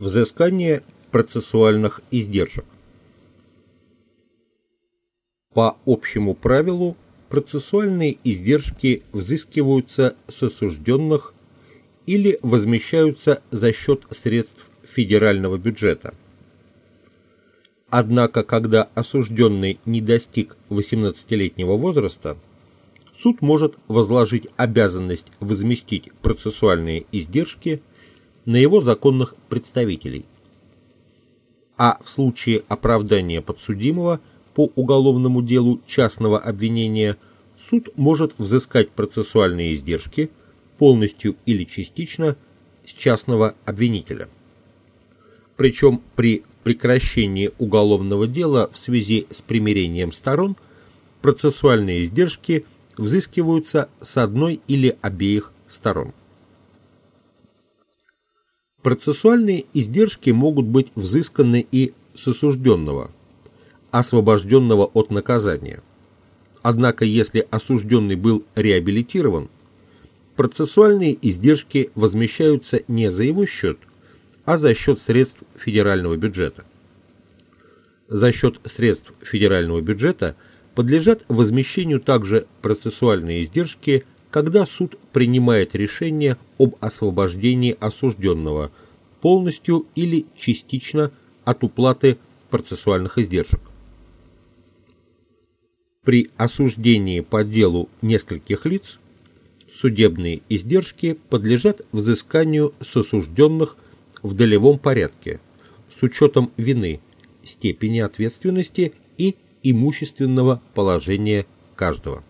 Взыскание процессуальных издержек. По общему правилу процессуальные издержки взыскиваются с осужденных или возмещаются за счет средств федерального бюджета. Однако, когда осужденный не достиг 18-летнего возраста, суд может возложить обязанность возместить процессуальные издержки на его законных представителей. А в случае оправдания подсудимого по уголовному делу частного обвинения суд может взыскать процессуальные издержки полностью или частично с частного обвинителя. Причем при прекращении уголовного дела в связи с примирением сторон процессуальные издержки взыскиваются с одной или обеих сторон. Процессуальные издержки могут быть взысканы и с осужденного, освобожденного от наказания. Однако, если осужденный был реабилитирован, процессуальные издержки возмещаются не за его счет, а за счет средств федерального бюджета. За счет средств федерального бюджета подлежат возмещению также процессуальные издержки когда суд принимает решение об освобождении осужденного полностью или частично от уплаты процессуальных издержек. При осуждении по делу нескольких лиц судебные издержки подлежат взысканию с осужденных в долевом порядке с учетом вины, степени ответственности и имущественного положения каждого.